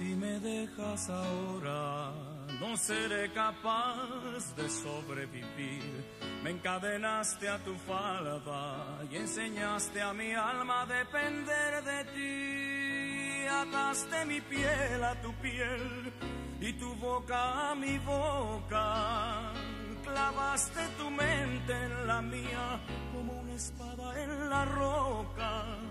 Si me dejas ahora, no seré capaz de sobrevivir. Me encadenaste a tu falda y enseñaste a mi alma a depender de ti. Ataste mi piel a tu piel y tu boca a mi boca. Clavaste tu mente en la mía como una espada en la roca.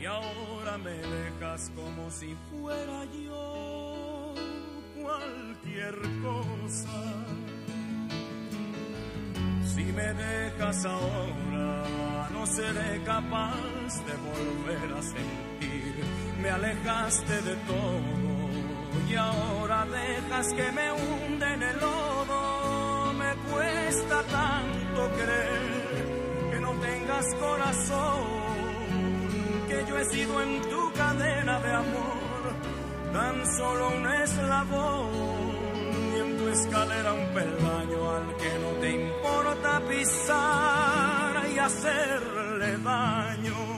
Y ahora me dejas como si fuera yo cualquier cosa. Si me dejas ahora, no seré capaz de volver a sentir. Me alejaste de todo y ahora dejas que me hunde en el lodo. Me cuesta tanto creer que no tengas corazón, sido en tu cadena de amor tan solo un eslabón y en tu escalera un peldaño al que no te importa pisar y hacerle daño.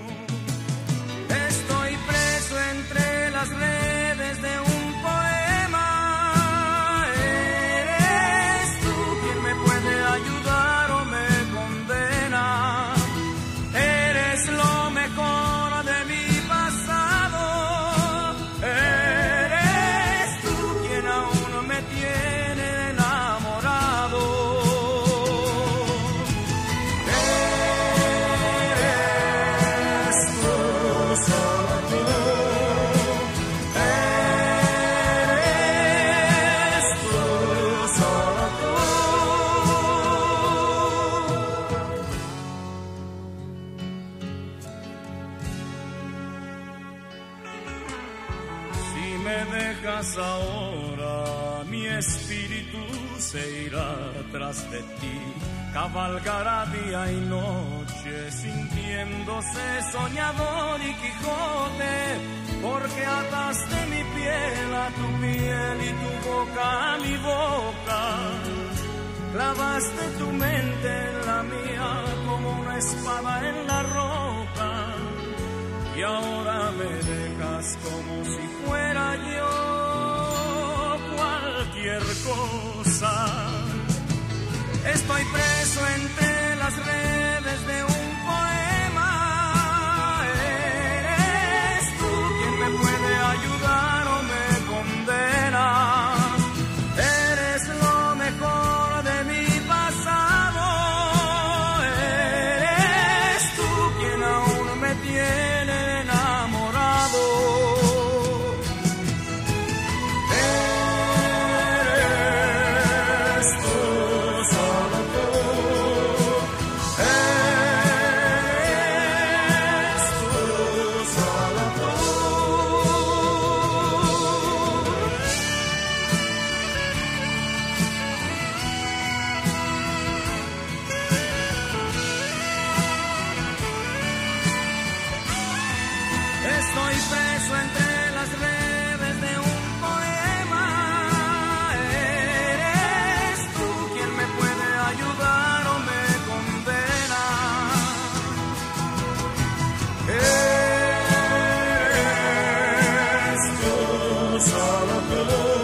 Me dejas ahora, mi espíritu se irá tras de ti, cabalgará día y noche, sintiéndose soñador y Quijote, porque ataste mi piel a tu piel y tu boca a mi boca. Clavaste tu mente en la mía como una espada en la roca y ahora me dejas como si fuera yo cualquier cosa. Estoy preso entre las redes de un son of God.